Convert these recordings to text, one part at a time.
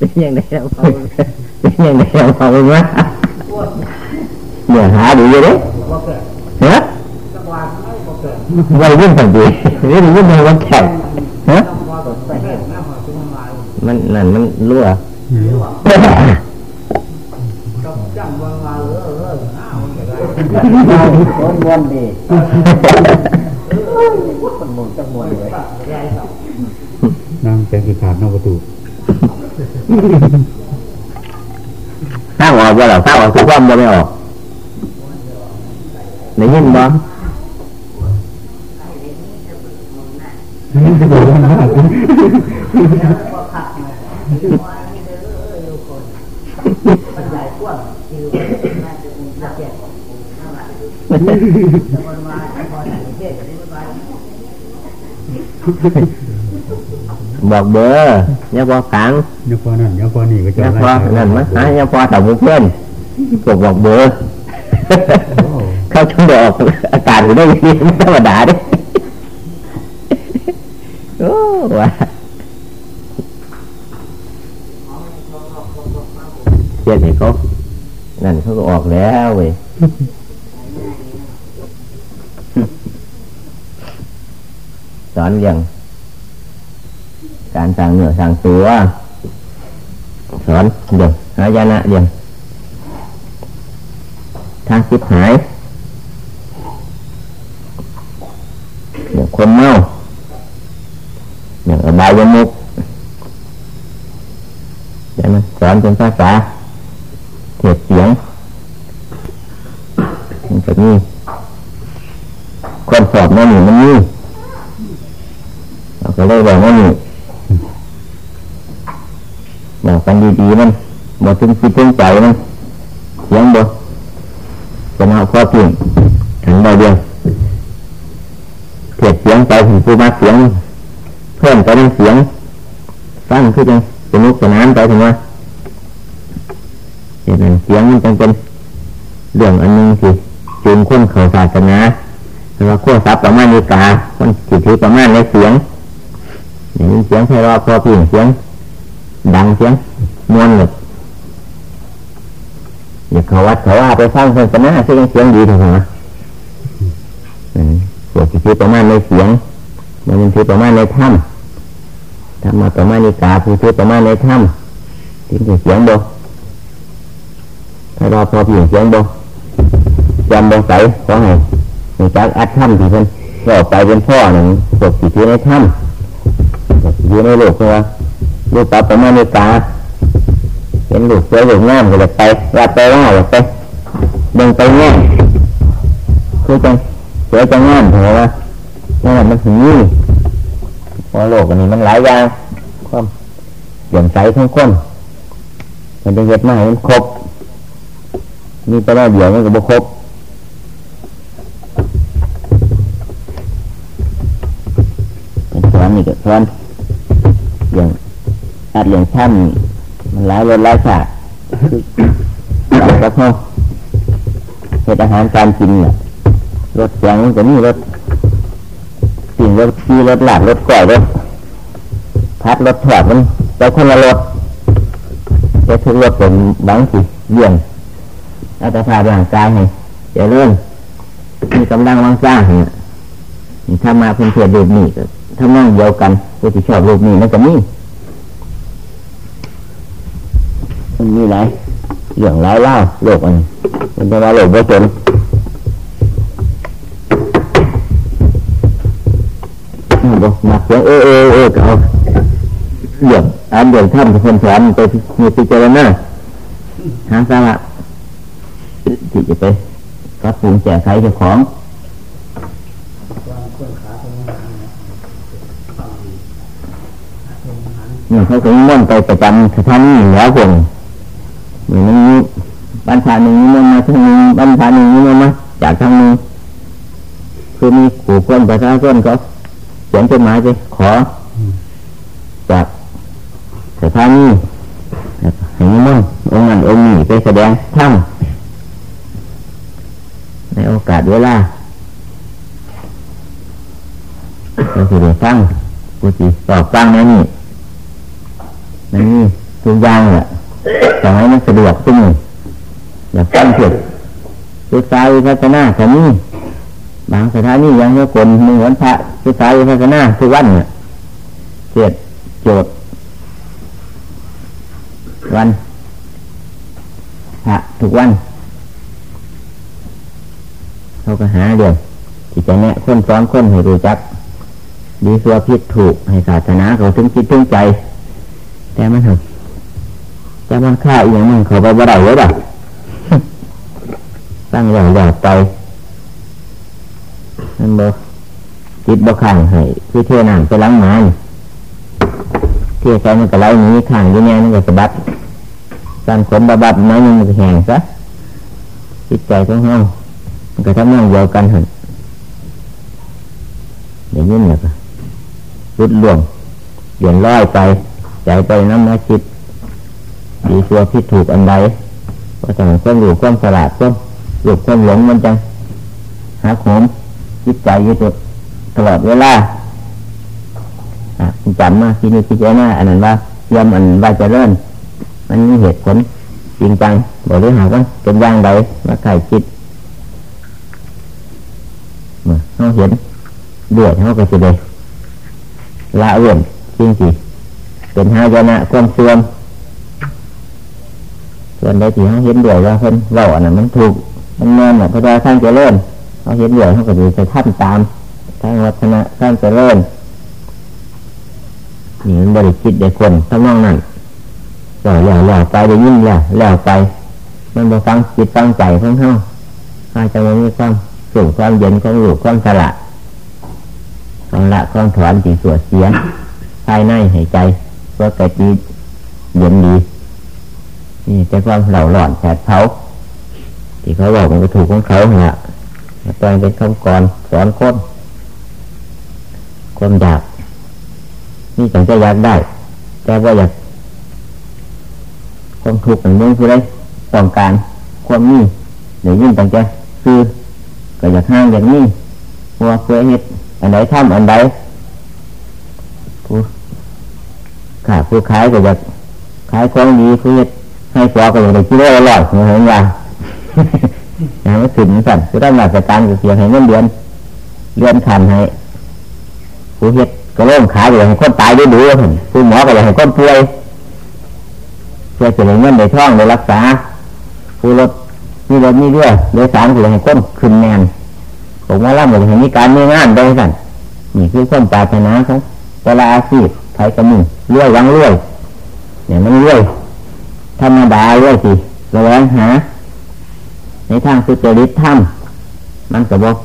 เป็นยังไงเราเอาเป็นยังไงเราเอาไปมาเนื้อหาดีอยู่เด้ฮะวัยรุ่นสันดีนี่รุ่นในวันแข่งฮะมันนั่นมันรั่วคนมวนดีคนมวนจังมวนเลยนั่งแกงคือขาดนอกประตู ข้างออกว่าหรอข้างออกคือความบ่ไม่ออกได้ยินบ่ บอกเบอร์อย่าบอกขังเนี่ยพอนั่นเนี่ยพอนี่ก็จะอย่าพอนั่นมาหาอย่าพอแต่บุเพื่อนพวกบอกเบอร์เข้าช่วงเดียวออกอากาศอยู่ได้ยังไม่ธรรมดาเด้โอ้ว่าเจ็ดให้เขานั่นเขาก็ออกแล้วเว้ยสอนอย่าง การสั่งเหนือสั่งตัวสอนเดี๋ยวหายนะเดี๋ยวทาคิดหายเดี๋ยวคนเมาอย่างอบายมุกเดี๋ยวมันสอนเป็นภาษาเทียบเสียงมันจะมีคนสอบนั่นนี่มันนี่เราก็เลยบอกว่านี่บอกกัน ดีๆมันบอกถึงจิตถึงใจมันเสียงบ่เป็นเอาข้อพิงถึงใบเดียวเทียบเสียงไปถึงผู้มาเสียง เพิ่มไปเป็นเสียงฟังขึ้นจังเป็นลูกเป็นไปถึงว่าอย่างนั้นเสียงมันจังเป็นเรื่องอันหนึงสิจูงคนเขาศาสนาแต่ว่าขั้วทรัพย์ประมาณนิกาคนสิถือประมาณในเสียงอย่างนี้เสียงไพเราะพอพิงเสียง ดังเสียง มวนหมดอย่าเขาวัดเขาว่าไปฟังศาสนาเสียงเสียงดีเถึงหัวอืมพวกที่ถือประมาณในเสียงมันเป็นถือประมาณในถ้ำธรรมะประมาณในกาผู้ถือประมาณในถ้ำถึงจะเสียงบ่ถ้าเราพอเพียงเสียงบ่จำบ่ใส่ขอให้ในจากอัดถ้ำที่เพิ่นก็ไปเป็นพ่อหนึ่งพวกที่ถือในถ้ำพวกที่ถือในโลกเพราะว่าลูกตาประมาณในกา นลูกสวยลูกงามก็จะไปว่าไปว่าไปเดินไปแง่คือจังสวยจังงามเพราะว่านั่นแหละมันถึงนี่พราะโลกอันนี้มันหลายอย่างความเปลี่ยนใสทั้งคนมันจะเห็ดมาให้มันครบมีแต่ว่าเดียวมันก็บ่ครบเป็นสอนนี่ก็สอนอย่างอัดอย่างท่าน มันหลายรสหลายชาติเราก็เขาเห็ดอาหารการกินเนี่ยรสเสียงมันก็มีรสสิ่งรถขี่รถหลักรถก่อยรถพัดรถถอดมันแต่คนละรถแต่ทุกรถเป็นบางสิเบี่ยงอัตภาพร่างกายให้เจริญมีกำลังวังสร้างเนี่ยถ้ามาเพื่อนเพื่อนรูปนี้ก็ถ้านั่งเดียวกันผู้ที่ชอบรูปนี้มันก็มี มันมีหลายเรื่องหลายเล่าโลกอันมันจะมาโลกบ่จนบอกมาเสียงเออเออเออเอาเรื่องอ่านเรื่องท่านคนสอนไปมีพิจารณาหาสาระที่จะไปรับปรุงแก้ไขเจ้าของเนี่ยเขาถึงม่นไปประจำสถานีแล้วคน เหมือนนี้บ้านชาหนึ่งนี่มันมาทางนึงบ้านชาหนึ่งนี่มันมาจากทางนึงคือมีขู่คนประชาชนเขาเขียนจดหมายไปขอ จากสถานีให้นิมนต์องค์นั้นองค์นี้ไปแสดงธรรมในโอกาสเวลาเราสิได้ฟังกูสิตอบฟังในนี่นั่นนี่ทุกอย่างแหละ จะให้มันสะดวกขึ้นอยากฟังเถิดศึกษาวิปัสสนาแค่นี้บางสถานียังให้คนหนึ่งวันพระศึกษาวิปัสสนาทุกวันเนี่ยเสียดโจทย์วันพระทุกวันเขาก็หาเดียวที่จะแนะคนสอนคนให้รู้จักดีสัวผิดถูกให้ศาสนาเขาถึงคิดถึงใจ แต่มันถึง จะมันฆ่าอีกอย่างมันเขาไปบ่ได้เลยบบตั้งอย่างหยาดไปนั่นบ่จิตบ่ขังให้คือเท่น้ำไปล้างมันเที่ใส่มันก็ไหลหนีขังอยู่เนี่ยมันก็สะบัดการขนบาบัดน้อยมันก็แห้งซะจิตใจของเฮามันก็ทำงานเดียวกันหันอย่างนี้เนี่ยก็รุดล่วงเดือนร้อยไปใจไปน้ำมาจิต ดีตัวพิดถูกอันใดก็ต้องความรู้ความสลาดความหลุดความหลงมันจังหาขมจิตใจอยู่ตัวตลอดเวลาจำมาที่นี่พิจารณาอันนั้นว่าย่อมอันว่าจะเริ่มมันมีเหตุผลจริงจังบอกได้หาว่าเป็นอย่างใดมาไข่จิตเขาเห็นเดือดเขาก็จะเลยละเว้นจริงสิเป็นหายนะความเสื่อม ส่วนใดที่เขาเห็นดือดว่าเพิ่นเล่าอันนั้นมันถูก มันแน่นอะพระเจ้าท่านจะเริ่มเขาเห็นดือดเขาก็ดีจะท่านตามทางวัฒนะท่านจะเริ่มนี่มันบริจิตเด็กคนทั้งนองนั้นแล้วแล้วแล้วไปได้ยินแล้วแล้วไป มันบอฟังจิตฟังใจของเขาอาจจะมีความสูงความเย็นความรู้ความสละความละความถอนสีสวดเสียภายในหายใจเพื่อกระจีเย็นดี นี่แต่ความเหล่าหล่อนแผดเผาที่เขาบอกมันก็ถูกของเขาเนี่ยตอนเป็นคำก่อนสอนคนความอยากนี่จังจะอยากได้ แต่ว่าอยากความทุกข์อย่างนี้คือได้ต้องการความนี่เดี๋ยวยิ่งจังจะคือก็อยากห้างอย่างนี้เพราะว่าเพื่อเหตุอันใดทำอันใดผู้ขาผู้ขายก็อยากขายของดีผู้เหตุ ให้ฟอก็อยากได้กิโลละร้อยเหมือนว่าอย่างไม่ถึงสั่นคือได้มาจากการเสียให้เงินเดือนเดือนขันให้ผู้เหตุก็เริ่มขายอยากให้คนตายด้วยดูผู้หมอก็อยากให้คนป่วยเพื่อจะได้เงินได้ท่องได้รักษา ผู้รถมีรถมีเรือโดยสารก็อยากให้คนขึ้นแนนผมว่าล่ำอยากให้มีการมีงานได้สั่นนี่คือความปรารถนาของเวลาอาชีพไทยกระมึงเรื่อยวังเรื่อยเนี่ยมันเรื่อย ธรรมดาเรื่อยสิระแวงหา ในทางสุจริตธรรมมันก็บอก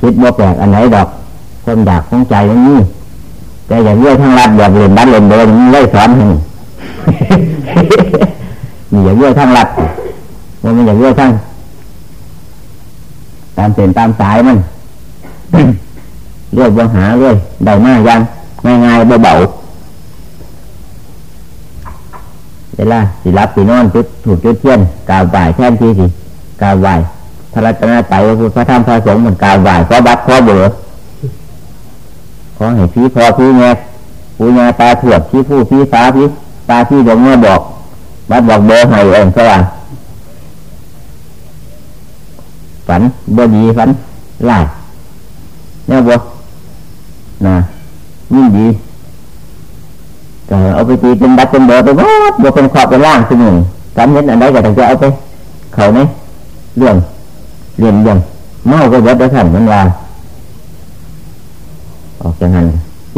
คิดบอกแปลกอันไหนดอกความอยากของใจอย่างนี้แต่อย่างเรื่อยทางรัดอยากเรียนบัตรเรียนเบอร์นี่เลยสอนให้นี่อย่างเรื่อยทางรัดมันม่อย่างเรื่อยทางตามเส้นตามสายมันเรื่อยบังหาเรื่อยได้มายังง่ายๆเบาๆ เวลาสิรับสินอนจุดถูกจุดเทียนกาวบ่ายแท่นที่สิกาวบ่ายพระรัตนตรัยพระธรรมพระสงฆ์เหมือนกาวบ่ายขอบัตรขอเบอร์ขอให้พี่พอพี่แง่ผู้แง่ตาถวดพี่ผู้พี่ฟ้าพี่ตาพี่ดวงเมื่อบอกบัดบอกเบอร์ให้เองก็ว่าฝันบ่ดีฝันไล่เนี่ยบ่นะยิ่งดี เอาไปตีเป็นบัตรเป็นเบอร์ไปหมดบ่เป็นขอบเป็นล่างสมุนการเห็นอันใดก็ต้องจะเอาไป เขาไหมเรื่องเรียนเรื่องเมาก็เบิดได้ขันมันว่าออกจากนั้น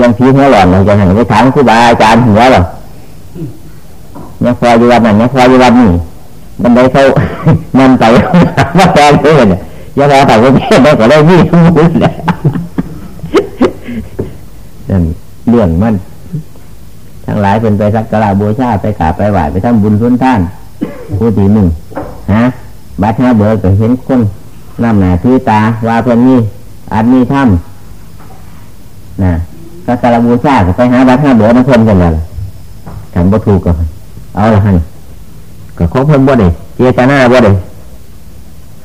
ยังพีหัวหลอนออกจากนั้นไปถามครูบาอาจารย์หัวหรอเนี่ยพออยู่วันนั้นเนี่ยพออยู่วันนี้บันได้เขามันไปมาแปลงเพื่อนยังพอแต่ว่าเพื่อนได้ก็ได้วิ่งมุ่งแหละนั่นเรื่องมัน ทั้งหลายเป็นไปสักการะบูชาไปกราบไปไหว้ไปทำบุญทุนท่านผู้ที่หนึ่งฮะบัดห้าเบอร์ก็เห็นคนน้ำหนาทือตาว่าเพื่อนนี่อาจมีถ้ำนะสักการะบูชาไปหาบัดห้าเบอร์มาเพิ่มกันเลยทำบ่ถูกก็เอาละฮันก็ขอเพิ่มบ่ได้เจตนาบ่ได้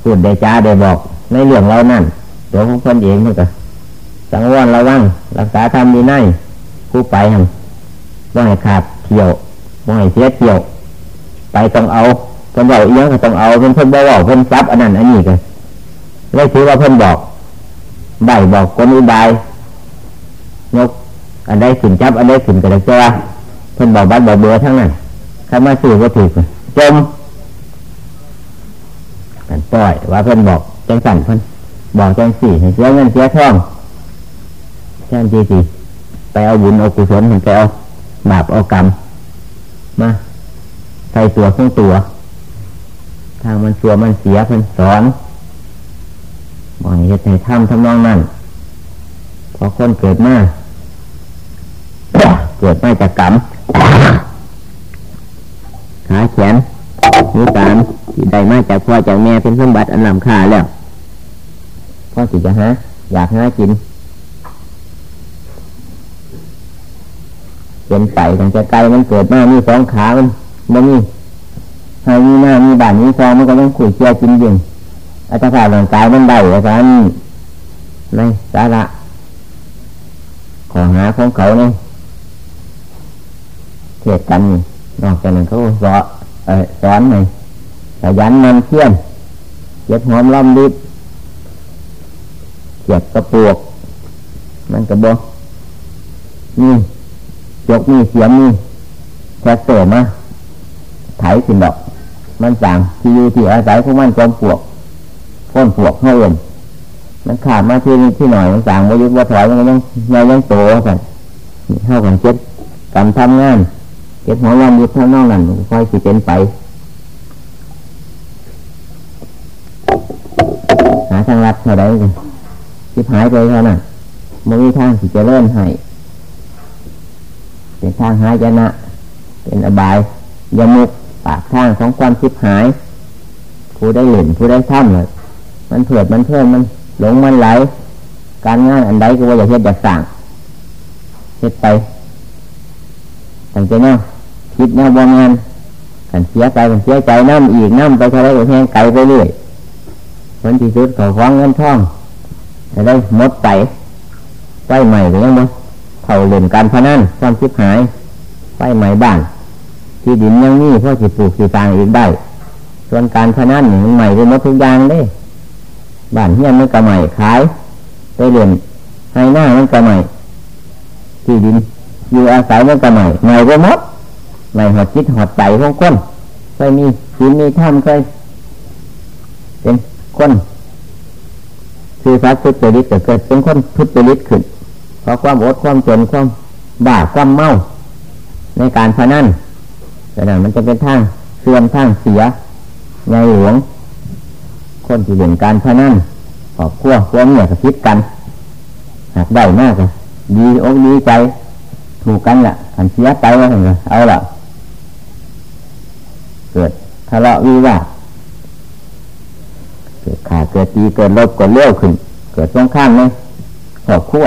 พูดได้จ้าได้บอกในเรื่องเรานั่นเดี๋ยวของคนเองมันก็สังวรระวังรักษาธรรมดีในผู้ไปหัน ว่าให้ขาดเที่ยวบ่ให้เสียเที่ยว ไปต้องเอาเพิ่นบอกอีหยังก็ต้องเอาเพิ่นเพิ่นบ่เว้าเพิ่นซับอันนั้นอันนี้กันเลยถือว่าเพิ่นบอกใบบอกคนอุบายยกอันใดขึ้นจับ อันใดขึ้นก็ได้เจ้าเพิ่นบอกบัดบอกเบื่อทั้งนั้นถ้ามาสื่อก็ถูกจมกันปล่อยว่าเพิ่นบอกจังสั่นเพิ่นบอกจังสี่เสียเงินเสียทองแท่นที่สี่ไปเอาบุญเอากุศลไปเอา บาปเอากรรมมาใส่ตัวข้งตัว ทางมันสัวมันเสียเพิ่นสอนบอกให้เฮ็ดให้ทำทำนองนั้นพอคนเกิดมาเกิดมาจากกรรมขาแขนนิ้วตามที่ได้มาจากพ่อจากแม่เป็นสมบัติอันล้ำค่าแล้วพ่อสิจะหาอยากหากิน เป็นไก่ตั้งแต่ไก่มันเกิดมามีสองขามันมันมีให้มีหน้ามีบานมีซองมันก็ต้องขุยเชี่ยกินยิงอัตราร่างกายมันได้อาจารย์ในสาระขอหาของเขาเนี่ยเทียบกันนอกจากนั้นเขาสอนสอนไงขยันมันเที่ยนเก็บหอมล่ำดิบเก็บกระปวก มันกระบอกนี่ ยกนี่เสียมนี่แท็กเตอร์มาไถสินดอก มันสั่งที่อยู่ที่อาศัยของมันจอมปวกพ้นปวกเท่าเอื่นมันขาดมาที่นี่ที่หน่อยมันสั่งว่ายุบว่าถอยมันยังยังยังโตกันเท่ากันเจ็ดการทำงานเก็บหัววันยุบเท่านอกนั่นค่อยสิเป็นไปหาทางรัดเท่าไรกันที่หายไปเท่านั้นมันมีทางที่จะเลื่อนให้ เป็นทางหายนะ เป็นอบายยมุกปากทางของความคิดหายผู้ได้หล่นผู้ได้ท่ำเลยมันเผือดมันเพิ่มมันหลงมันไหล การงานอันใดก็ว่าอย่าเฮ็ดอย่าสั่งเฮ็ดไปตั้งใจเนาะคิดแนวบางงานกันเสียใจกันเสียใจน้ำอีกน้ำไปเท่าไรก็แห้งไกลไปเรื่อยผลที่สุดขอคว้างเงินท่องจะได้มดไปไฟใหม่หรือยังไง เท่าเล่นการพนันความคิดหายไฟใหม่บ้าน ที่ดินยังมีเพราะสิปลูกสิตางอีกได้ ส่วนการพนันมันใหม่ไปหมดทุกอย่างเลยบ้านเฮียนมันก็ใหม่ขายไปเรียนให้หน้ามันก็ใหม่ที่ดินอยู่อาศัยมันก็ใหม่ใหม่ไปหมดใหม่หอดจิตหอดใจของคนเคยมีศีลมีธรรมเคยเป็นคนคือสัตว์ทุจริตเกิดเป็นคนทุจริตขึ้น ราะความอดความจนความบ้าความเมาในการพนันแต่นั้นมันจะเป็นทางเสื่อมทางเสียในหลวง คนที่เห็นการพนันขอบขั้วขั้วเมียกับคิดกันหากได้มากเลยดีอกดีใจ ถูกกันละขันเสียใจว่าไงเอาละเกิดทะเลาะวิวาทเกิดขาเกิดตีเกิดลบเกิดเลี้ยวขึ้น เกิดตรงข้ามเลยขอบขั้ว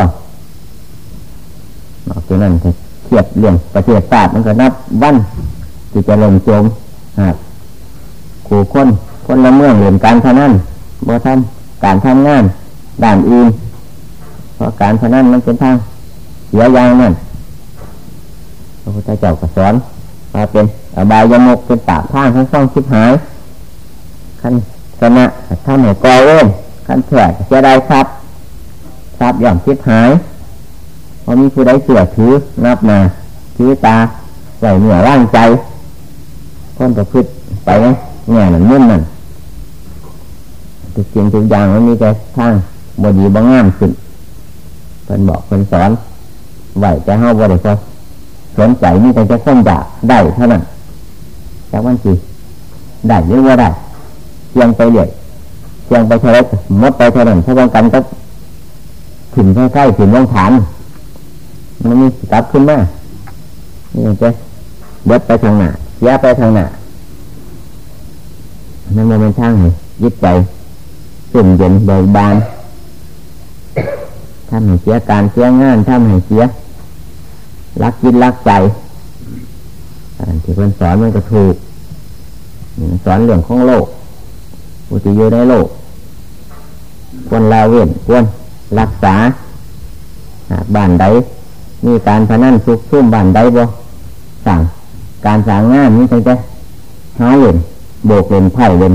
นอกจากนั้นเทียบเรื่องประเทศศาสตร์มันก็นับวันที่จะลงโจมหากขู่คนคนละเมืองเรียนการพนันบ่ทำการทำงานด่านอื่นเพราะการพนันมันเป็นทางเสียยางนั่นพระพุทธเจ้าก็สอนมาเป็นอบายมกเป็นปากทางทั้งสองชิบหายขั้นชนะท่านไหนกอเว้นขั้นเถื่อเสียได้ครับทรัพย์ย่อมชิบหาย อมีผู้ใดเสือถือนับมาถือตาใส่เหนือร่างใจคนประพฤติไปไงแง่นั่นมุ่นนั่นทุกสิ่งทุกอย่างมันมีแต่ทางบดีบางงามขึ้นเพิ่นบอกเพิ่นสอนไหวจะเฮาบ่ได้พอสนใจมีแต่จะค้นอยากได้เท่านั้นจากวันจีได้หรือว่าได้เพียงไปเรื่อยเพียงไปเท่าไรมดไปเท่านั้นถ้าต้องกันก็ถึงใกล้ๆถึงวงฐาน มันมีกลับขึ้นมานี่จะเบิดไปทางหน้าเสียไปทางหน้านั่นมันเป็นทางยึดใจสุ่มเย็นเบิกบานทำให้เสียการเสียงานทำให้เสียรักกินรักใจที่เพื่อนสอนมันก็ถูกสอนเรื่องของโลกอุติอยู่ในโลกควรลาเว้นควรรักษาบ้านใด มีการพนันซุกซุ่มบ้านใดบ่สั่งการสร้างงานนี่จะหาเล่นโบกเล่นไพ่เล่น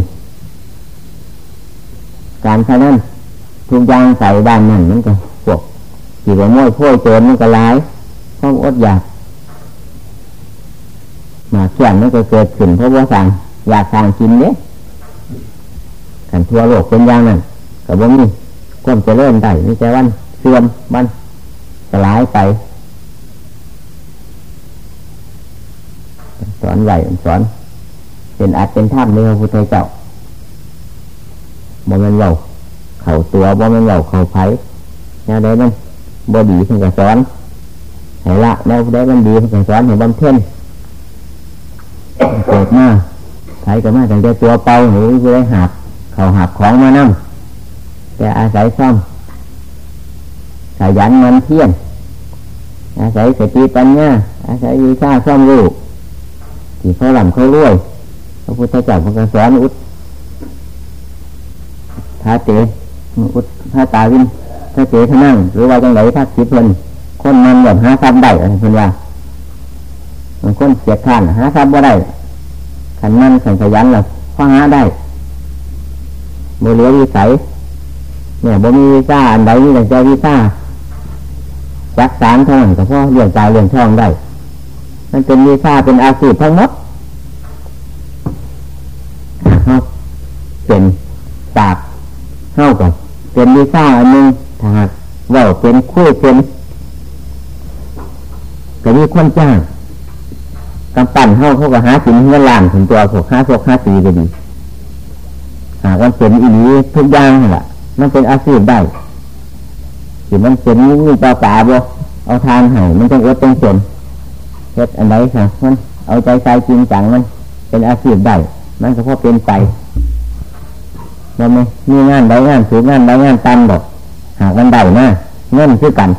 การพนันทุกอย่างใส่ด้านนั่นมันก็พวกขี่ว่าม้วยพ่อยโจรมันก็ร้ายความอดอยากมาเขียนมันก็เกิดขึ้นเพราะว่าสั่งอยากสั่งกินเนี่ยขันทั่วโลกเป็นอย่างนั้นกับว่ามีความเจริญได้มีแต่วันเสื่อมวันสลายไป ส อนไหวสอน เป็นอาจเป็นท่ามในพระพุทธเจ้าบ่มันเหล่าเข่าตัวบ่มันเหล่าเข่าไผ่แนวใดมันบ่ดีเพิ่นก็สอนให้ละแนวใดมันดีเพิ่นก็สอนให้บำเพ็ญเกิดมาไผก็มาตั้งแต่ตัวเป่าหรือจะได้หับเข่าหับของมานั่งแต่อาศัยซ่อมขยันมันเที่ยงอาศัยสติปัญญาอาศัยวิชาซ่อมรู้ ที่เขาหล่ำเขารวยพระพุทธเจ้าพระกสอนอุตพระเตอุตพระตาวินพระเตทนั่ง หรือว่าจังไรทักษิเพิ่นคนมันแบบหาทรัพย์ได้อะไรเพิ่นว่าบางคนเสียข้านหาทรัพย์บ่ได้ขันมันขันขยันหรอพอหาได้โมเหลือวิสัยเนี่ยบ่มีวีซ่าอันใดนี่แต่ใจวีซ่าจักสารเท่านั้นก็พอเลี้ยงใจเลี้ยงช่องได้ มันเป็นวีซ่าเป็นอาชีพทั้งหมดเฮาเป็นปากเฮากับเป็นวีซ่าอันหนึงถ้าหากว่าเป็นคู่เป็นก็มีคนจ้างกำปั่นเฮาเขาก็หาสินเงินล้านถึงตัวพวกค้าพวกค้าสีก็ดีหากมันเป็นอีนี้ทุกอย่างนั่นแหละมันเป็นอาชีพได้สิมันเป็นงูปลาปลาบ่เอาทานให้มันต้องอดต้องสน เฮ็ดอันใดค่ะมันเอาใจใส่จริงจังมัน เป็นอาชีพได้มันก็พอเป็นไปมันไม่มีงานใดงานสูงงานใดงานต่ำดอกหากมันได้นะเงินคือกัน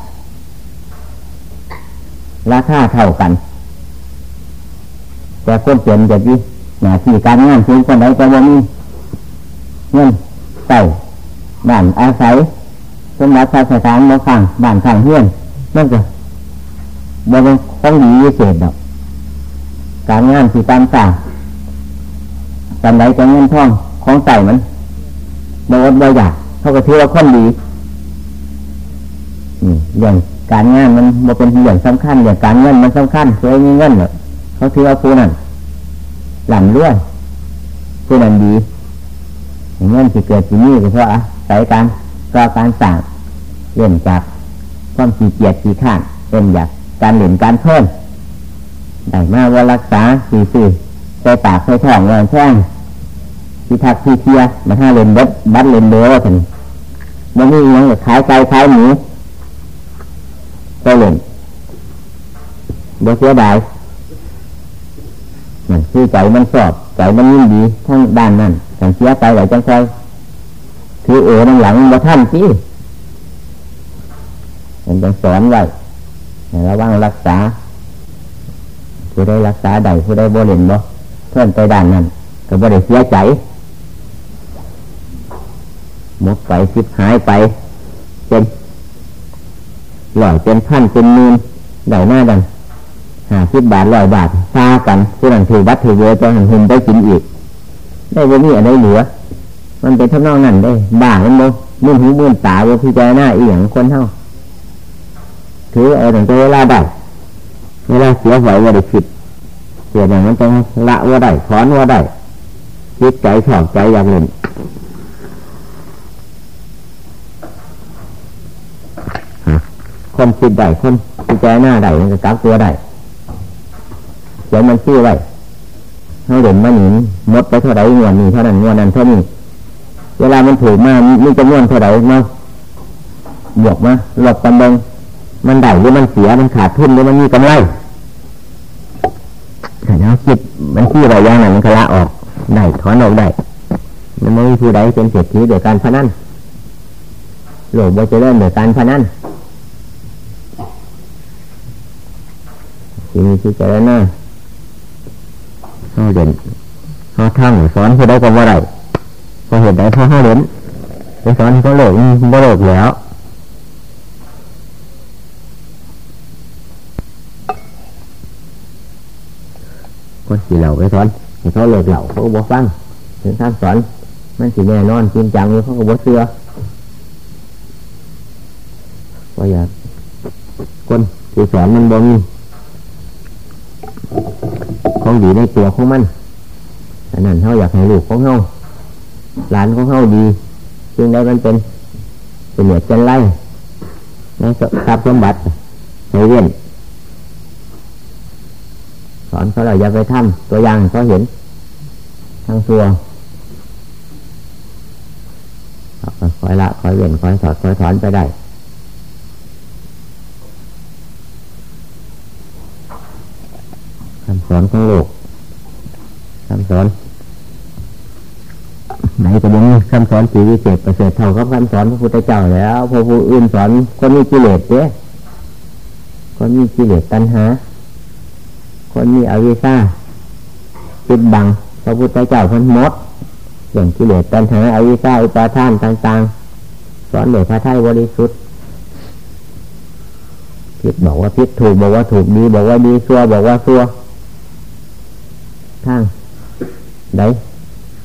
ราคาเท่ากัน แต่คนเปลี่ยนจากที่หน้าที่การงานสูงคนใดก็ว่ามีเงินใส่บ้านอาศัยสมบัติสถานบ่ข้างบ้านข้างเฮือนนั่นก็ บ่เป็นของดีพิเศษดอกการงานที่ตามสั่งตามใดจะเงินท่องของใส่มันบ่อดบ่อยากเขาก็ถือว่าคนดีอย่างการงานมันบ่เป็นอย่างสำคัญอย่างการเงินมันสำคัญเคยมีเงินเหรอเขาถือว่าผู้นั้นหลั่นรวยผู้นั้นดีเงินที่เกิดที่นี่ก็เพราะอะสายการก็การสั่งเล่นจากความขี้เกียจขี้ข้านเป็นอยาก การเล่นการเพิ่มได้มาว่ารักษาสี่สี่ใส่ปากใส่ท้องเงินแช่งที่ทักที่เทียมาห้าเล่นบัดบัดเล่นเบอร์ถึงมันมีอย่างขายไก่ขายหมูก็เล่นบ่เสียดายมันคือใจมันสอบใจมันยิ่งดีทั้งด้านนั้นสังเสียไปไหลจังไคถือเอ๋นั่งหลังมาท่านสิมันจะสอนไว้ ระวังรักษา ผู้ได้รักษาใดผู้ได้บ่เล่นบ่เพื่อนไปด้านนั้นก็บ่ได้เสียใจหมดไปคิดหายไป เป็นหล่อยเป็นพันเป็นมื่นได้หน้าดังหาสิบบาทร้อยบาทซากันผู้นั้นถือบัตถือเยอะจะหันหุ่นได้กินอีก ได้บ่มีอะไรเหลือ มันเป็นท่านองนั่นได้ บ้ามันบ่มุ่นหูมุ่นตาบ่พิจารณาอีหยังคนเท่า ถือเอาถึงตัวเวลาได้เวลาเสียหวยว่าได้คิดเสียอย่างนั้นต้องละว่าได้ถอนว่าได้คิดใจชอบใจอย่างหนึ่งคนคิดได้คนพิจารณาได้มันจะกักตัวได้เดี๋ยวมันชื่อไว้ให้เด่นมาหนิมดไปเท่าไรเงินนี่เท่านั้นเงินนั้นเท่านี้เวลามันถูกมามีจำนวนเท่าไร่มาบวกมาหลบกันเบง มันได้หรือมันเสียมันขาดทุนหรือมันมีกำไรแต่เราคิดมันชื่อะไรอย่างนั้นมันก็ละออกได้ถอนออกได้มันไม่มีผู้ใดเป็นเศรษฐีโดยการพนันโลกบ่จะเริ่มโดยการพนันที่มีที่เจริญนะเขาเด่นเขาทั้งสอนผู้ใดก็ว่าไรพอเห็นได้พอเขาเด่นไปสอนเขาโลกบ่โลกแล้ว คนสีเหล่าไปสอนให้เขาเลิกเหล่าเขาก็บอกฟังถึงท่านสอน มันสีแน่นอนจริงจังเลยเขาก็บอกเชื่อว่าอยากคนที่สอนมันบ่มีของดีในตัวของมันอันนั้นเขาอยากให้ลูกของเขาหลานของเขาดีจึงได้มันเป็นเป็นเหนือจันไล่ในทรัพย์สมบัติในเวียน อนเขาเราอย่าไปทำตัวอย่างเขาเห็นทางตัวคอยละคอยเวียนคอยสอดคอยถอนไปได้คำสอนของโลกคำสอนไหนก็บ่มีคำสอนสีวิเศษประเสริฐเท่ากับคำสอนพระพุทธเจ้าแล้วพอผู้อื่นสอนคนมีกิเลสเด้คนมีกิเลสตัณหา คนมีอวิชชาปิดบังพระพุทธเจ้าคนมดอย่างกิเลสตัณหาอวิชชาอุปาทานต่างๆสอนโดยพระไทยบริสุทธิ์ผิดบอกว่าผิดถูกบอกว่าถูกดีบอกว่าดีซัวบอกว่าซัวทางได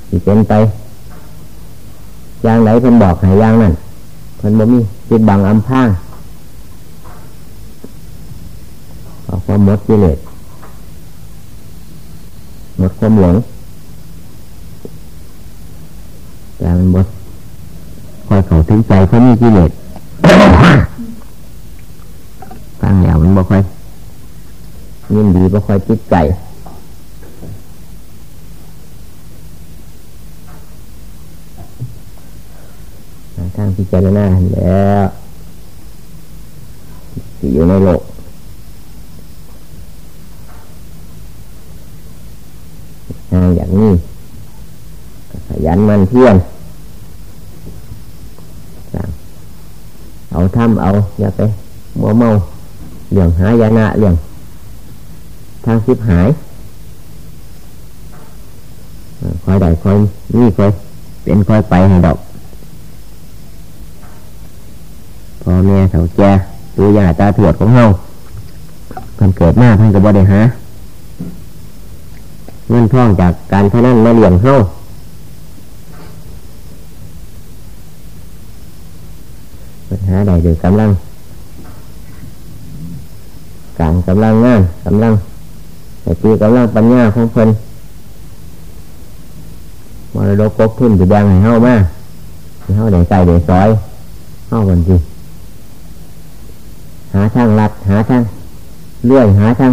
ที่เป็นไปอย่างไหนเพิ่นบอกให้อย่างนั้นเพิ่นบ่มีปิดบังอำพางเอาความมดกิเลส หมดความหลงแต่มันหมดคอยเข้าถึงใจเพรามีกิเลสฟังแล้วมันบ่ค่อยยินดีบ่ค่อยจิตใจทางพิจารณาแล้วที่อยู่ในโลก ทางอย่างนี้ขยันมันเพียรเอาทำเอาอย่าไปมัวเมาเรื่องหายานะเรื่องทางสิบหายคอยได้คอยนี่คอยเป็นคอยไปให้ดอกพ่อแม่เฒ่าแก่ตัวยาตาถวดของเฮาท่นเกิดมาท่านก็บ่ได้หา เงินท่องจากการพนันมาเลี้ยงเฮาปัญหาใดโดยกำลังการกำลังงานกำลังแต่ตีกำลังปัญญาของเพิ่นมรดกกบทุนจะแบ่งให้เฮามาให้เฮาได้ใส่ได้ซอยเฮาคนจริงหาทางลัดหาทางเลื่อยหาทาง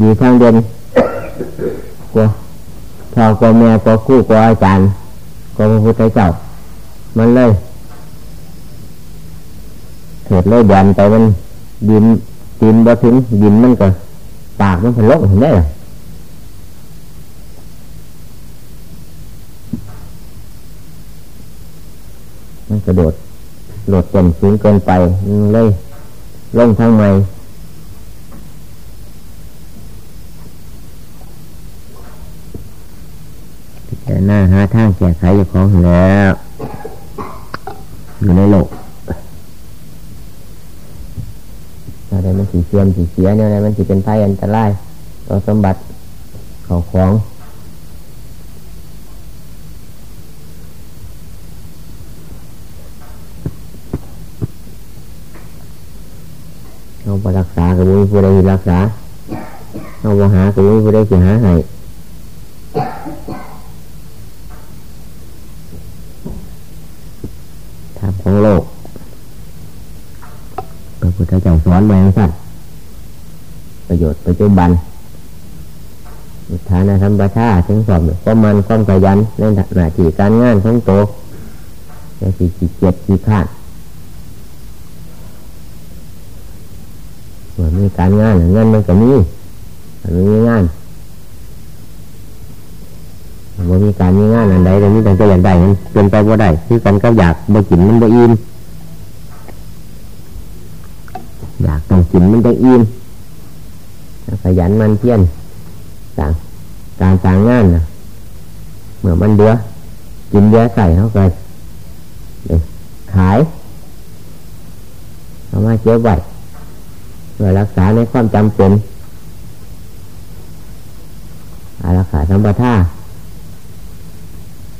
ดีทางเดิน กลัวพ่อกลัวแม่กลัวคู่กลัวอาจารย์กลัวพระพุทธเจ้า มันเลยเถิดเลยเดินไปมันดินดินบ่ถึงดินมันก็ปากมันพลกเห็นได้หรอมันกระโดดโหลดเต็มสูงเกินไปเลยลงทางใหม่ แต่หน้าหาทางแก้ไขอยู่ของแล้ว อยู่ในโลกอะไรมันสีเสื่อมสีเสียเนี่ยอะไรมันสีเป็นภัยอันตรายต่อสมบัติของของเอาไปรักษากับมีผู้ใดรักษาเอาไปหากับมีผู้ใดจะหาให้ทางของโลกพระพุทธเจ้าส อนมาอย่างสั้นประโยชน์ปัจจุบันฐานะธรรมประชาถึงสอบความมันความขยันในหน้าที่การงานของโตในสี่ขีดเจ็ดขีดขาดมันมีการงานเงินมันก็มีมันมีงานมันมีการมีงานอันใดแต่มีแต่จะอยากได้มันเป็นไปบ่าได้คือกันก็อยากบ่กินมันบ่อิ่มอยา กินมันจะอิ่มขยันมันเพี้ยนต่างการต่างงานนะเมื่อมันเดือกินเดือใส่เข้าไปขายเอามาเจ็บไว้เพื่อรักษาในความจำเป็นขาสัมปทา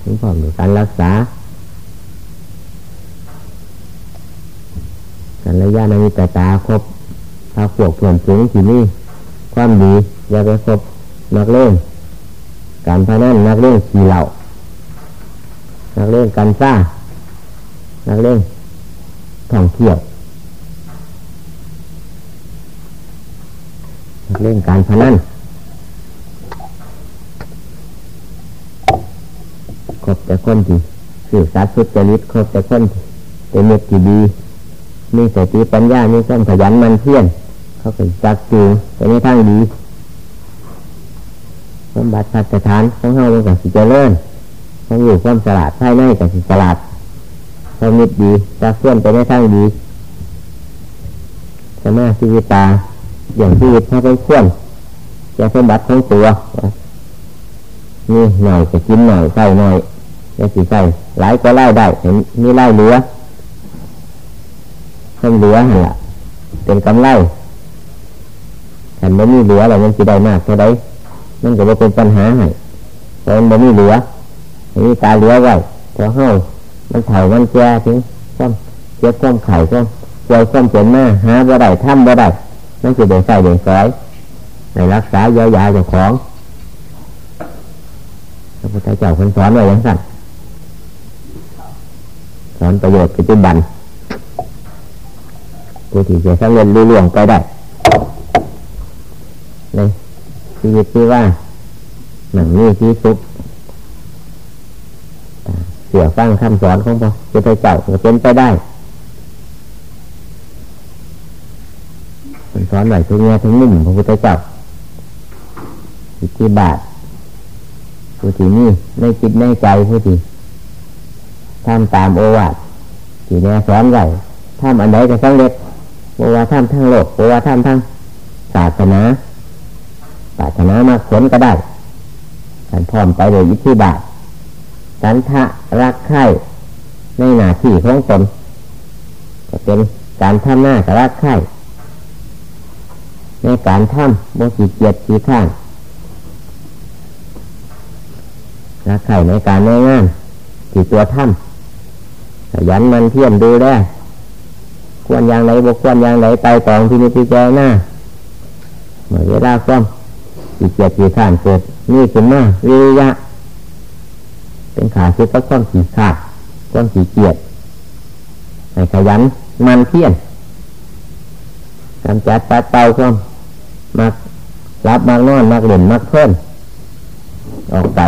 ถึงพร้อมในการรักษา การระยะนามิตตาครบ ถ้าพวกเพื่อนสูงที่นี่ความดีอย่าไปคบนักเล่นการพนันนักเล่นขี่เหล่านักเล่นกันซ่านักเล่นท่องเที่ยวนักเล่นการพนันครบแต่คนที่สื่อสารสุจริตครบแต่คนดีเป็นเม็ดที่ดีมีสติปัญญามีความขยันมันเพียร เขาเป็นจักจูงไปในทางดีสมบัติพัฒฐานของเฮาเป็นกับสิเจริญของอยู่ความสลาดภายในกับสิสลาดความมิตรดีจะเคลื่อนไปในทางดีสมาธิวิตาอย่างที่วิตถ้าเป็นเคลื่อนจะสมบัติของตัวนี่หน่อยจะกินหน่อยใส่หน่อยจะสิใส่หลายก็ไล่ได้เห็นนี่ไล่เหลือความเหลือหันละเป็นกำไร แต่ไม่มีเหลืออะไรมันจะได้มากเท่าไรมันก็จะเป็นปัญหาให้เพราะมันไม่มีเหลือมีตาเหลือไว้พอเฮามันเถ่ามันแก่ถึงความเจ็บความไข่ความป่วยความเจ็บหน้าหาบ่ได้ทำบ่ได้นั่นคือเดินใส่เดินซอยในรักษาเยายาเจ้าของพระพุทธเจ้าคนสอนไว้ยังสั่นสอนประโยชน์ปัจจุบันผู้ที่จะสำเร็จรุ่ล่วงไปได้ใน ชีวิตที่ว่าหนังนี้ที่สุขเสียฟังคำสอนของพระพุทธเจ้าก็เป็นไปได้สอนหน่อยทุกแง่ทุกมุมพระพุทธเจ้าอิทธิบาทผู้ที่นี่ในจิตในใจผู้ที่ทำตามโอวาทที่แนสอนไว้ทำอันใดก็สำเร็จบว่าททำทั้งโลกบว่าทำทั้งศาสนา ศาสนามาผลก็ได้การพร้อมไปโดยอิทธิบาทสันทะรักใคร่ในหน้าที่ของตนจะเป็นการทำหน้ากับรักใคร่ในการทำโมขีเกียรติข้างรักใคร่ในการในงานที่ตัวทำขยันมันเทียมดูได้ควรอย่างไรบกควรอย่างไรไต่ตองที่มีพิจารณาเมื่อเวลาความ ขีเกียรติข้านเกิดนี่ขึ้นมาวิริยะ เป็นขาซึกก็ความขีขาดความขีเกียร์ให้ขยันมันเพียรกำจัดปัดเตาความมักรับมักนอนมักเล่นมักเพิ่มออกไป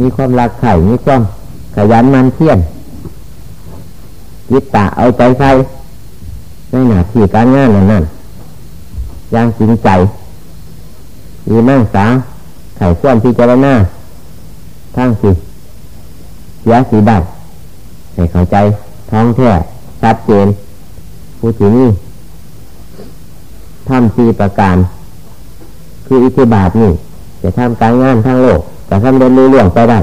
มีความรักไข่มีความขยันมันเพียรยิตตาเอาใจใส่ในหน้าที่การงานนั่นนั่นอย่างจริงใจ มีมั่งสาไข่ข้วนที่จะได้หน้าทั้งสิเสียสีได้ให้เข้าใจท้องแท้ชัดเจนผู้ที่นี่ทำสี่ประการ คืออิทธิบาทนี่จะทำการงานทั้งโลกจะทำเรียนรู้เรื่องไปได้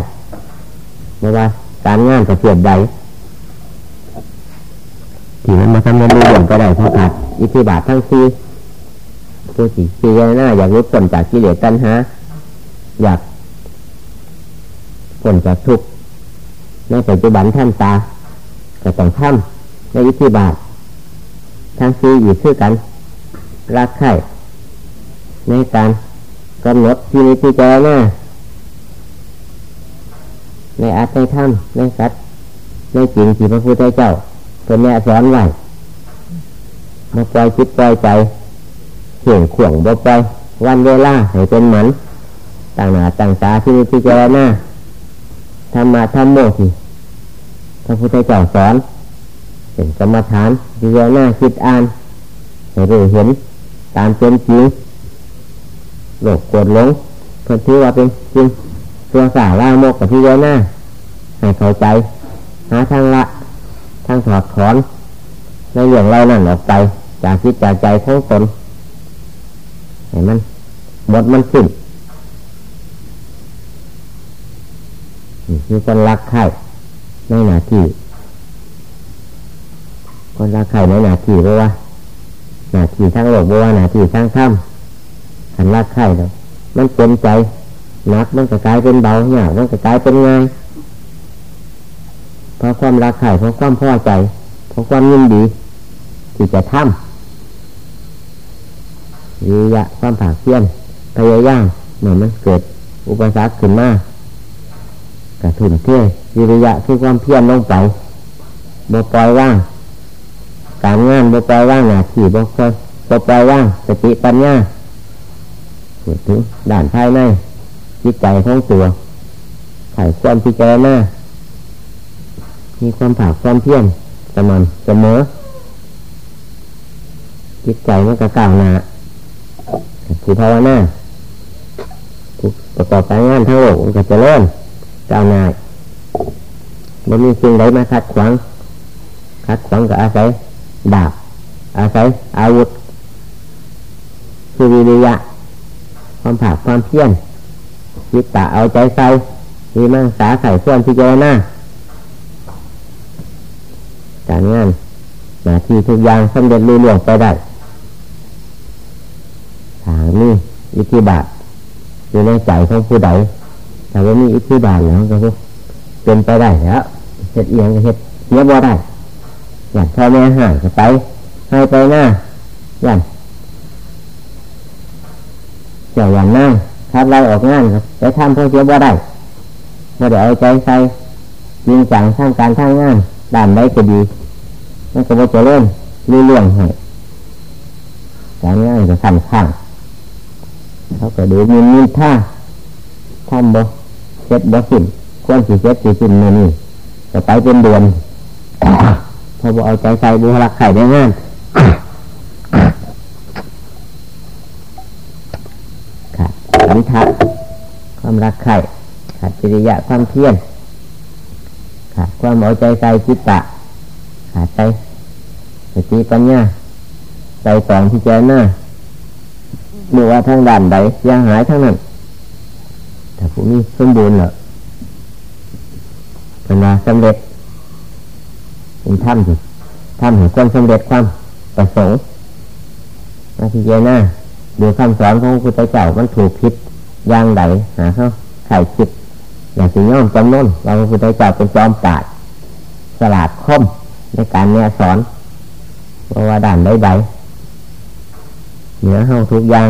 ไม่ว่าการงานจะเสียดใดที่มันมาทำเรียนรู้เรื่องไปได้เพราะขาดอิทธิบาททั้งสี่ ผู้ที่พิจารณาอยากรู้ผลจากกิเลสตัณหาอยากผลจากทุกข์ในปัจจุบันท่านตาก็ต้องทำในอิทธิบาททั้งสี่อยู่ชื่อกัน รักใคร่ในการกำหนดที่นี้ที่เจหน้าในอาจในถ้ำในสัตว์ในจริงที่พระพุทธเจ้าเป็นแนสอนไว้มาปล่อยคิดปล่อยใจ เขี่ยงข่วงบ่ปล่อยวันเวลาให้เป็นหมือนต่างหน้าต่างตาที่นี้ที่เจหน้าธรรมะธรรมโมที่พระพุทธเจ้าสอนเป็นกรรมฐานที่เจหน้าคิดอ่านให้รู้เห็นตามเป็นจริงโลกกดหลงเพื่อที่ว่าเป็นจริงตัวสาล่าโมกกับที่เยอหน้าให้เข้าใจ หาทางละทางถอดถอนในเรื่องเรานั่นออกไปจากคิดจากใจของตน ให้มันหมดมันสิ้นมีคนรักใครในหน้าที่ คนรักใครในหน้าที่เพราะว่าหน้าที่ทั้งโลกบ่ว่าหน้าที่ทั้งถ้ำขันรักใครแล้วมันเป็นใจนักมันก็กลายเป็นเบาหยาบมันก็กลายเป็นง่ายเพราะความรักใครเพราะความพอใจ เพราะความยินดี ที่จะทำ วิยะความผากเพียนพยายามเหมือนมันเกิด อุปสรรคขึ้นมากระถุนเที่ยวิริยะคือความเพียรลงไปบ่ปล่อยว่างการงานบ่ปล่อยว่างหน้าที่บ่ปล่อยบ่ปล่อยว่างสติปัญญาพูดถึงด่านภายในจิตใจของตัวไขความพิจารณามีความผากความเพียรสม่ำเสมอจิตใจมันก็ก้าวหน้า คือภาวนาประกอบการงานทั้งโลกมันก็จะเริ่มก้าหน้ามันมีสิ่งใดมาขัดขวางขัดขวางกับอาศัยดาบ อาศัยอาวุธคือวิริยะ ความผากความเพียรจิตตาเอาใจใส่มีมั่งสาไข่ส่วนพิจารณาการงานหน้าที่ทุกอย่างสำเร็จรุ่งเรืองไปได้ ทางนี้อิทธิบาทอยู่ในใจของผู้ใดแต่ว่ามีอิทธิบาทแล้วก็เป็นไปได้แล้วเห็ดเอียงก็เห็ดเสียบ่ได้อย่างพ่อแม่ห่างก็ไปให้ไปหน้าอย่างเจ้าอย่างนั่งทับไล่ออกงานครับไปทำเพื่อเสียบ่ได้บ่ได้เอาใจใส่ยิงจังทางการทางงานด้านใดก็ดีมันก็บ่จะเริ่มรู้เรื่องให้การงานก็สำคัญ เขาก็ดูมีมีท่าทำบ่เจ็ดบ่สิ้นควรสิเจ็ดสิสิ้นเมื่นี้จะไปเป็นเดือนพอบ่เอาใจใส่บุหรักไข่ได้งานขาดวิทัศความรักไข่ขาดจริยะความเพียรขาดความเอาใจใส่จิตตะขาดใจสติปัญญาใจสองที่เจหน้า หรือว่าทางด่านใดยังหายทั้งนั้นแต่ผู้นี้สมบูรณ์เหรอเป็นว่าสำเร็จเป็นถ้ำสิถ้ำแห่งความสำเร็จความประสงค์มาที่เจหน้าดูคำสอนของพระพุทธเจ้ามันถูกผิดย่างใดหาเขาไข่คิดอย่างสิย่อมจำนนเราพระพุทธเจ้าเป็นจอมปราดสลาดคมในการเนี่ยสอนเพราะว่าด่านใดใด เหนือเฮาทุกอย่าง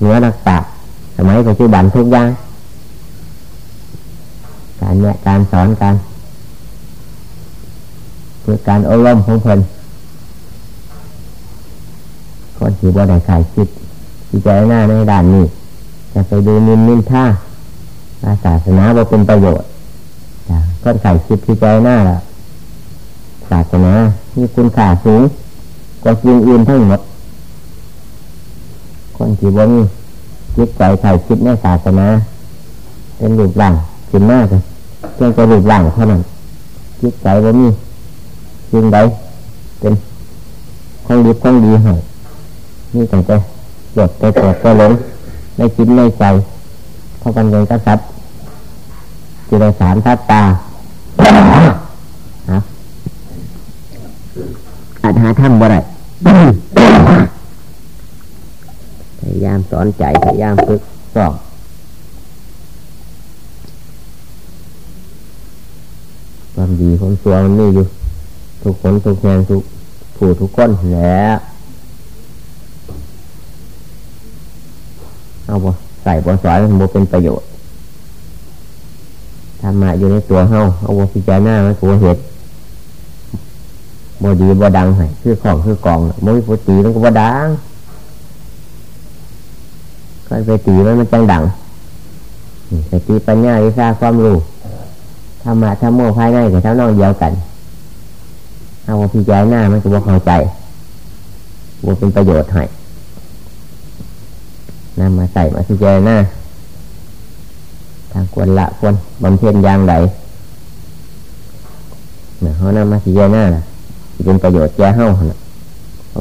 เหนือนักปราชญ์สมัยปัจจุบันทุกอย่าง การเนี่ยการสอนการคือการอบรมของเพิ่นคนที่บ่ได้ขายคิดที่ใจหน้าในด่านนี้จะไปดูมินมินท่าศาสนาบ่เป็นประโยชน์คนขายคิดที่ใจหน้าละศาสนามีคุณค่าสูงกว่าสิ่งอื่นทั้งหมด คนที่บ่มีจิตใจใส่คิดในศาสนาเป็นรูปร่างขึ้นมากเลยเพียงแต่รูปร่างเท่านั้นจิตใจบ่มีสิ่งใดเป็นของดีของดีให้นี่ตั้งแต่หยดไปเกิดไปหลงในจิตในใจเท่ากันเลยกษัตริย์จิตสารทัตตาอาจหาถ้ำบ่ได้ายามสอนใจพยายามฝึกสอนความดีของตัวมันมีอยู่ ทุกคนทุกแห่งทุกผู้ทุกคนแหละเอาบ่ใส่บ่สอนมันบ่เป็นประโยชน์ทำมาอยู่ในตัวเฮาเอาบ่พิจารณามันตัวเหตุบ่ดีบ่ดังให้คือของคือกองมุ้ยปุตีมันก็บ่ดัง ก็ไปตีมันมันจังดังสติปัญญาวิชาความรู้ธรรมะธรรมโมภายในกับทั้งนอกเดียวกันเอาพิจารณามันก็บ่เข้าใจบ่เป็นประโยชน์ให้นำมาใส่มาพิจารณาทางควรละควรบำเพ็ญอย่างใดเนี่ยเขานำมาพิจารณาเป็นประโยชน์แก่เฮา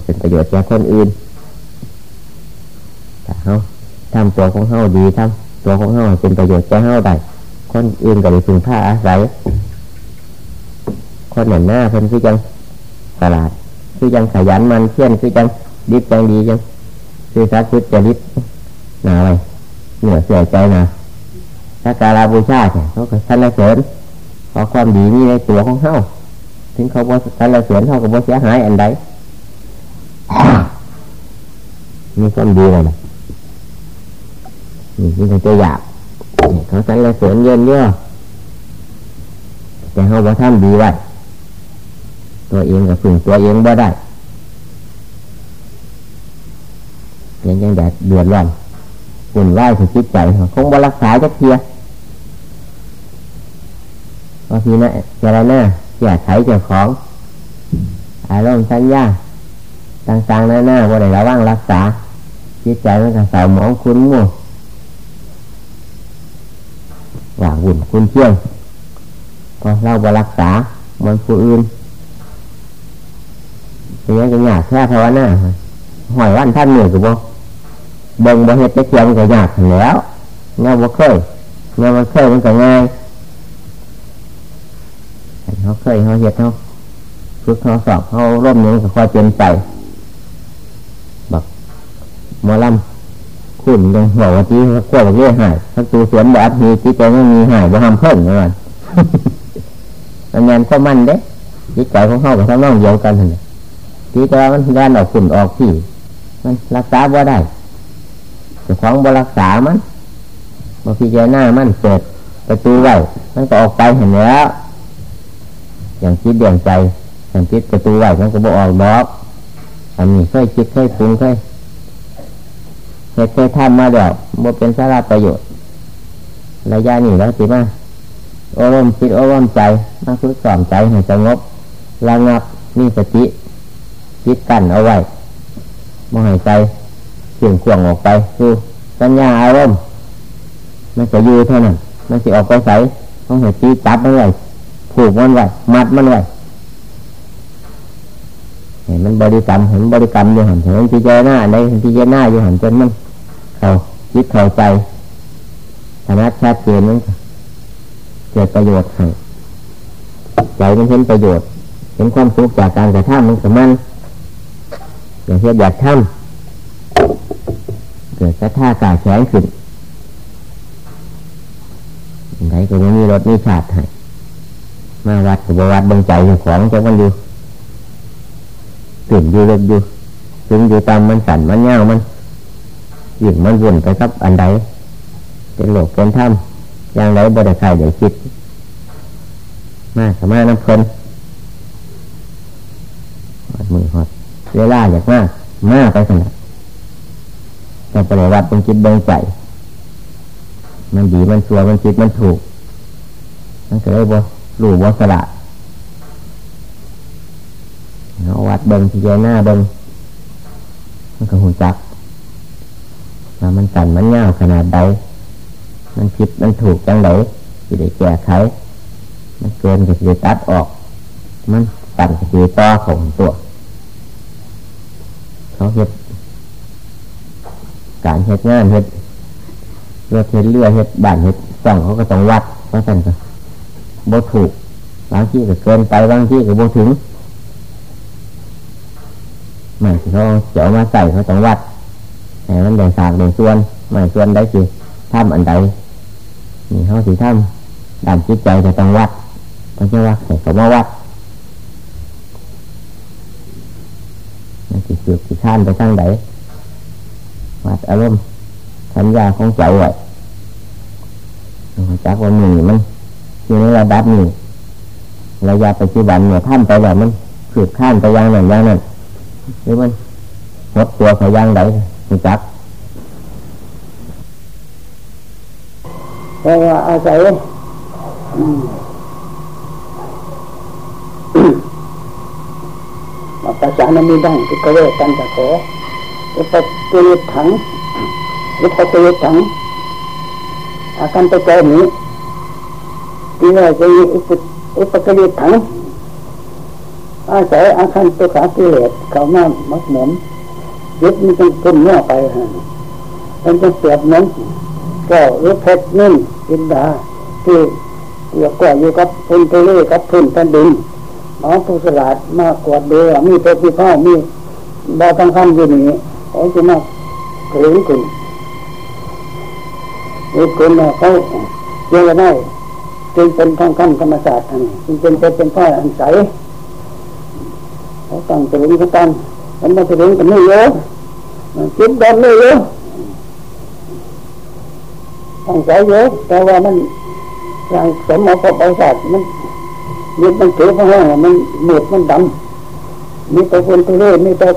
เป็นประโยชน์แก่คนอื่นแต่เขา ทำตัวของเฮาดีทำตัวของเฮาเป็นประโยชน์แก่เฮาได้คนอื่นก็ได้พึงผ้าอาศัยคนเห็นหน้าเพิ่นคือจังตลาดคือจังขยันมันเพี้ยนคือจังดิบจังดีจังคือสักดิ์จะดิบหนาไว้เหนือเสียใจนะสักการะบูชาเนี่ยเขาก็สรรเสริญขอความดีนี่ในตัวของเขาถึงเขาบ่สรรเสริญเขาก็บ่เสียหายอันใดมีความดีเลยนะ นี่คือตัวอยางเขาสรรเสริญเยินเยอะแต่เขาบ่ทำดีไว้ตัวเองก็ฝึกตัวเองบ่ได้ยังยังแดดเดือดร้อนหุ่นไหวถึงจิตใจคงบรักษาจะเทียบางทีนะเจรหน้าแก้ไขเจ้าของอารมณ์สัญญาต่างๆหน้าหน้าว่าได้ระวังรักษาจิตใจมันก็เศร้าหมองคุณมั่ว ว่าหุ่นคุณเชี่ยงพอเราบรักษามันผู้อื่นอย่างนี้ก็ยากแค่ภาวนาหอยวันท่านเหนื่อยกับบ่เบิ่งบ่เฮ็ดไปเทียมก็ยากแล้วเงาบ่เคยเงาบ่เคยมันก็ง่ายเขาเคยเขาเฮ็ดเขาฝึกเขาสอบเขาร่มนี้ก็คอยเป็นไปบักมอลำ คุณยังหัววันที่ขั้วแบบนี้หายถ้าตูสวนแบบมีจิตใจไม่มีหายบ่ทำเพิ่มเหมือนกันอันนั้นก็มันเด้จิตใจของเขากับทั้งน้องเดียวกันเลยจิตใจมันด้านออกฝุ่นออกที่ มันรักษาบ่ได้แต่ของบรักษามันบางทีใจหน้ามันเปิดประตูไว้มันก็ออกไปเห็นแล้ว อย่างคิดเดี่ยงใจอย่างคิดประตูไว้มันก็บอกออกดอกอันนี้เคยคิดเคยปรุงเคย เคยเคยทำมาเดี๋ยวบ่เป็นสาระประโยชน์ ระยะนี้แล้วสิมาอารมณ์คิดอารมณ์ใจมาฝึกสอนใจให้สงบระงับมีสติคิดกันเอาไว้ม่ให้ใจเสี่ยงข่วงออกไปคือสัญญาอารมณ์มันจะอยู่เท่านั้นมันจะออกไปใสต้องให้ตีจับมันไว้ผูกมันไว้มัดมันไว้เห็นมันบริกรรมเห็นบริกรรมอยู่หันเห็นพิจารณาในพิจารณาอยู่หันจนมัน เขาคิดเข้าใจธรรมะชัดเจนมันเกิดประโยชน์ให้ใจมันเห็นประโยชน์ เห็นความสุขจากการกระทำมันสมันอย่างเช่นอยากทำเกิดกระท่ากาแข็งขึ้นไหนก็ยังมีรถมีชาติให้มาวัดกับวัดบิ่งใจของจะมันอยู่ตื่นอยู่เล็กอยู่ถึงอยู่ตามมันสั่นมันเงามัน ยิ่งมันวุ่นไปกับอันใดเป็นโลกเป็นถ้ำอย่างไรบ่ได้ใครเดี๋ยวคิด มาสมาน้ำเพลินหอดมือหอดเวลาอยากมาก มากไปขนาดแต่ปฏิวัติเป็นคิดเบิงใจมันดีมันชัวมันคิดมันถูกมันก็เลยบ่รู้บ่สละเอาวัดเบิงที่ใจหน้าเบิงมันก็หุ่นจัก ว่ามันสั่นมันเงาขนาดใด มันผิดมันถูกจังไดจะได้แก้ไข มันเกินก็จะตัดออก มันสั่นก็จะต่อของตัวเขาเห็ดการเห็ดงานเห็ดเรือเห็ดเรือเห็ดบ้านเห็ดส่องเขาก็ต้องวัดเพราะสั่นก็บ่ถูกบางที่ก็เกินไปบางที่ก็บ่ถึงไม่เขาเสียวมาใส่เขาต้องวัด มันแบ่งสากแบ่งส่วนไม่ส่วนได้สิทำอันใดนี่เขาสิทำด่านจิตใจจะต้องวัดเพราะฉะนั้นวัดแต่ก็มาวัดมันสิสืบสิข้านไปทางไหนวัดอารมณ์สัญญาของใจไว้จากวันนี้มันอยู่ในระดับนี้ระยะปัจจุบันเนี่ยท่านไปแล้วมันสืบข้านไปย่างนั้นย่างนั้นหรือมันหดตัวเขาย่างได รู้จักเพราะว่าอาศัยภาษานั้นมีดังที่เขาเรียกกันจะขออุปตุยถังอุปตุยถังอาการไปเจอนี้ที่นี่จะอุปอุปตุยถังอาศัยอาคารตัวขากิเลสเขามามักหมม ยึดมันจนเป็นเนื้อไปฮะมันจะเปียบเหมือนก็หรือเพชรนิ่มอินดาที่เกี่ยวกับอยู่กับพื้นทะเลกับพื้นแผ่นดินหมอผู้สลาดมากกว่าเดือมีเพชรมีพ่อมีบาต้งคำอยู่นี่เขาจะมาถึงคุณนี่คุณเขาเจริญได้จึงเป็นทองคำธรรมศาสตร์อันนี้จึงเป็นเป็นเป็นพ่ออันใสเขาตั้งเจริญกัน มันมาเจริญกันไม่เยอะคิดดันไม่เยอะต้องใสเยอะแต่ว่ามันอย่างสมมติประสาทมันยึดมันเถือเพราะว่ามันเหน็บมันดำมีแต่คนทุเรศมีแต่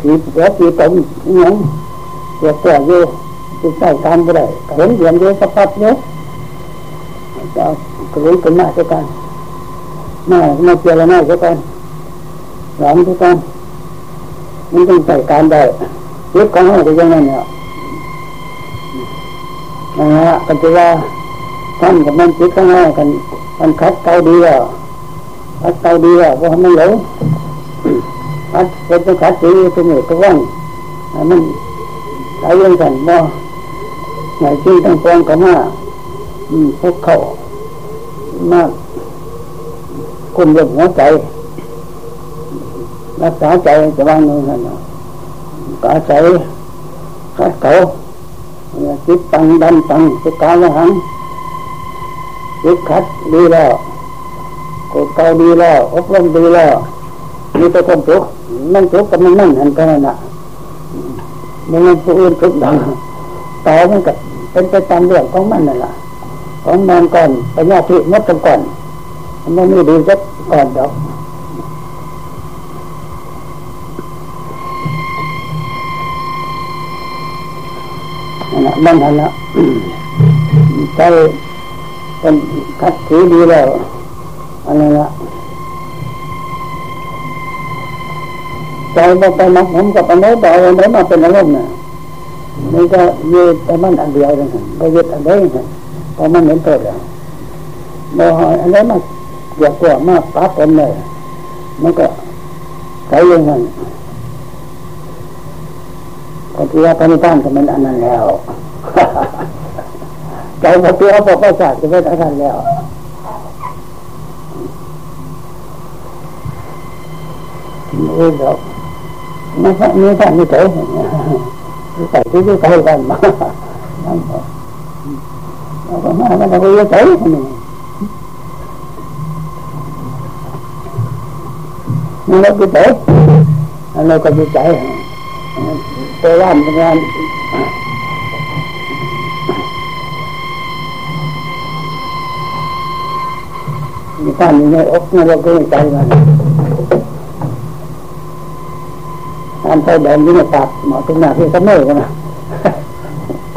ถีบแล้วถีบตมอย่างเสียตัวอยู่ที่ใส่การไปได้เห็นเดียนเยอะสักพักเยอะจะกรุณกันมากเท่ากันมามาเจริญมากเท่ากันหลังเท่ากัน มันต้องใส่การได้ยึดของเราจะยังไงเนี่ยนะฮะกันจะว่าท่านกับมันจิตข้างหน้ากันมันคัดเตาดีอะคัดเตาดีอะเพราะมันหลงคัดเป็นต้องคัดสีเป็นเหตุว่างมันใช้ยังกันบ่ไหนจริงต้องฟองกับมาพวกเขามากคุณเรื่องหัวใจ รักษาใจจะวางมือกันก็อาศัยคัดเขาจิตตังดันตังสุกาลหังจิตขัดดีแล้วกดเกาดีแล้วอบรมดีแล้วมีแต่ความสุขมันสุขกับมันนั่นหันกันน่ะมันมันผู้อื่นทุกดังต่อมันกับเป็นไปตามเรื่องของมันนั่นแหละของมันก่อนปัญญาธิมดกันก่อนมันไม่มีดีสักก่อนดอก มันหันะใจเป็นคัดสีดีแล้วอะไรละใจมันไปมักผมกับอันไหนต่ออันไหนมาเป็นอารมณ์น่ะนี่ก็ยืดแต่มันอันเดียวเลยก็ยึดอันใดเพราะมันเห็นตัวแล้วบออันไหนมาเกี่ยวกับมาปั๊บเป็นเลยมันก็ใช้ยังไงคนที่ว่าพระนิพพานก็เป็นอันนั้นแล้ว ใจหมดตัวบอกว่าศาสตร์จะเป็นอันนั้นแล้วไม่หรอกไม่ใช่ไม่ใช่ไม่ใช่ใส่ที่ที่ใส่กันมาเราก็มาแล้วเราก็ยังใส่นี่นี่เราก็ใส่เรใส่ตัวว่านเป็นงานมีท่านมีในอกในใจมันอันไปเดินยิ่งปากหมอถึงหน้าที่ก็เมื่อกันนะ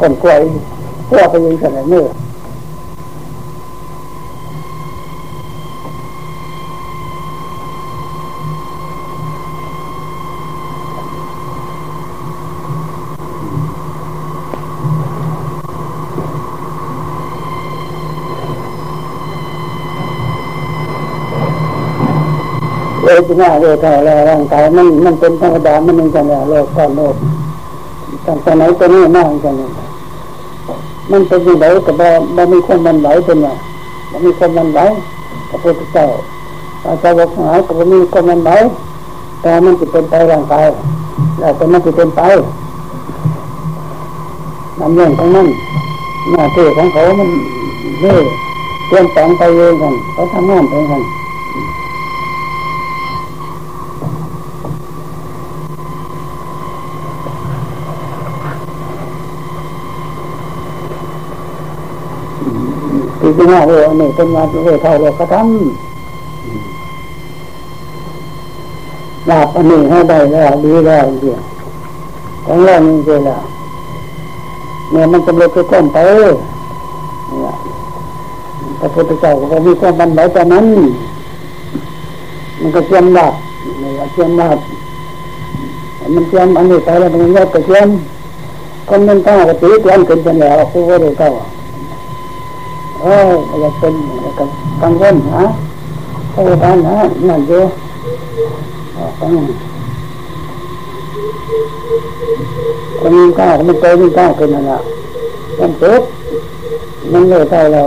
ก่อนกล้วยพวกไปยิงขนาดเมื่อ เวทนาเวทนาแล้วร่างกายมันมันเป็นธรรมดามันเป็นกันแล้วโลกก้อนโลกตั้งแต่ไหนตัวนี้มากกันนี่มันเป็นยังไงก็บ่บ่มีความมันไหวเป็นไงบ่มีความมันไหวพระพุทธเจ้าอาจารย์บอกหายก็บ่มีความมันไหวแต่มันจะเป็นไปร่างกายแล้วแต่มันจะเป็นไปนำเรื่องของมันหน้าที่ของเขามันเนี่เปลี่ยนแปลงไปเองกันเขาทำงานเองกัน น้าเรื่องนี่เป็นงานที่เท่าเราก็ทำลาบอันนี้ให้ได้แล้วดีแล้วเดียวของเรานี่เจแล้วเนี่ยมันกำลังจะก้มไปเนี่ยพระพุทธเจ้าก็มีความบันไดแต่นั้น มันก็เชื่อมลาบเนี่ยเชื่อมลาบมันเชื่อมอันนี้ไปแล้วมันยกกระเชื่อมคนมันก้าวกระตีเชื่อมขึ้นไปแล้วผู้ว่าได้ก้า เอออยากเป็นกังวลฮะพยาบาลฮะนั่นเยอะคนก้าวมันโตมันก้าวขึ้นนั่นละมันเจ็บมันเลยเท่าเรา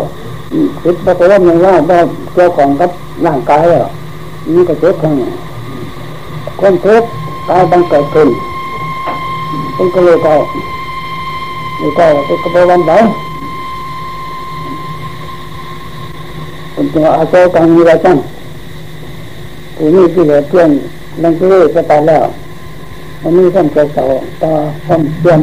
คิดว่าตัวมันว่าว่าเจ้าของกับร่างกายอะนี่ก็เจ็บข้างคนเจ็บตายบังเกิดขึ้นเป็นก็เลยเท่าเลยเท่าเป็นกระบวนการ เป็นตัวอาโซกังมีอะไรจังผู้นี้ที่เหลือเพื่อนนั่นคือจะตายแล้วอันนี้ท่านจะต่อต่อควานเพื่อน